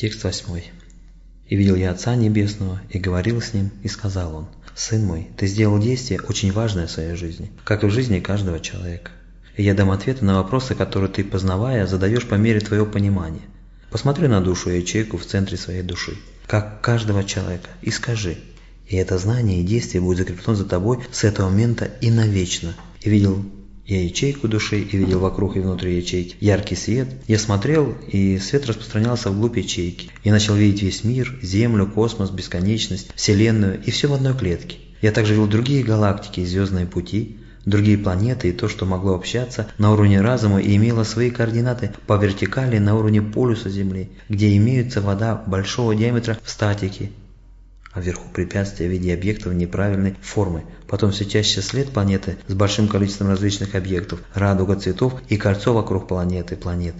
Текст 8. «И видел я Отца Небесного, и говорил с Ним, и сказал Он, «Сын мой, ты сделал действие очень важное в своей жизни, как и в жизни каждого человека. И я дам ответы на вопросы, которые ты, познавая, задаешь по мере твоего понимания. Посмотри на душу и ячейку в центре своей души, как каждого человека, и скажи, и это знание и действие будет закреплено за тобой с этого момента и навечно. И видел я ячейку души и видел вокруг и внутри ячейки яркий свет. Я смотрел, и свет распространялся вглубь ячейки. Я начал видеть весь мир, Землю, космос, бесконечность, Вселенную и все в одной клетке. Я также видел другие галактики и звездные пути, другие планеты и то, что могло общаться на уровне разума и имело свои координаты по вертикали на уровне полюса Земли, где имеются вода большого диаметра в статике, вверху препятствия в виде объектов неправильной формы, потом все чаще след планеты с большим количеством различных объектов, радуга цветов и кольцо вокруг планеты, планет,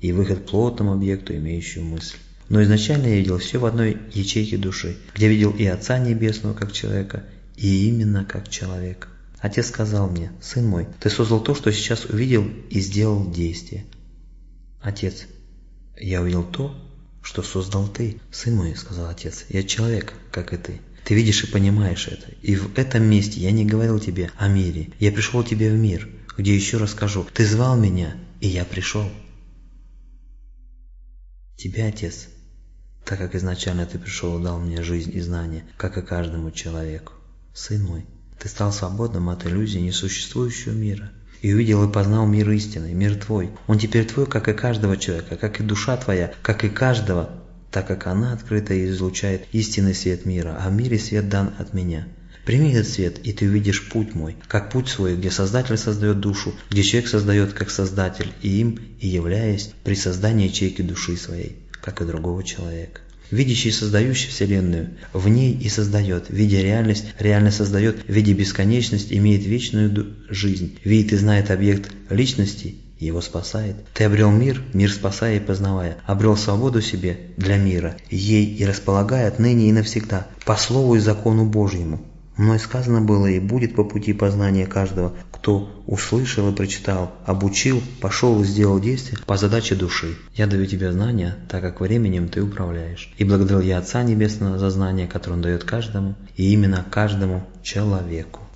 и выход к плотному объекту, имеющему мысль. Но изначально я видел все в одной ячейке души, где видел и Отца Небесного как человека, и именно как человек. Отец сказал мне, «Сын мой, ты создал то, что сейчас увидел и сделал действие». Отец, я увидел то, что создал ты. Сын мой, сказал отец, я человек, как и ты. Ты видишь и понимаешь это. И в этом месте я не говорил тебе о мире. Я пришел тебе в мир, где еще расскажу. Ты звал меня, и я пришел. Тебя, Отец, так как изначально ты пришел и дал мне жизнь и знания, как и каждому человеку. Сын мой, ты стал свободным от иллюзий несуществующего мира и увидел и познал мир истины, мир твой. Он теперь твой, как и каждого человека, как и душа твоя, как и каждого, так как она открыто и излучает истинный свет мира, а в мире свет дан от меня. Прими этот свет, и ты увидишь путь мой, как путь свой, где Создатель создает душу, где человек создает как Создатель, и им, и являясь при создании ячейки души своей, как и другого человека. Видящий создающий Вселенную в ней и создает, видя реальность, реально создает, видя бесконечность, имеет вечную жизнь, видит и знает объект личности, его спасает. Ты обрел мир, мир спасая и познавая, обрел свободу себе для мира, ей и располагает ныне и навсегда, по слову и закону Божьему. Мной сказано было и будет по пути познания каждого, кто услышал и прочитал, обучил, пошел и сделал действие по задаче души. Я даю тебе знания, так как временем ты управляешь. И благодарил я Отца Небесного за знания, которые он дает каждому, и именно каждому человеку.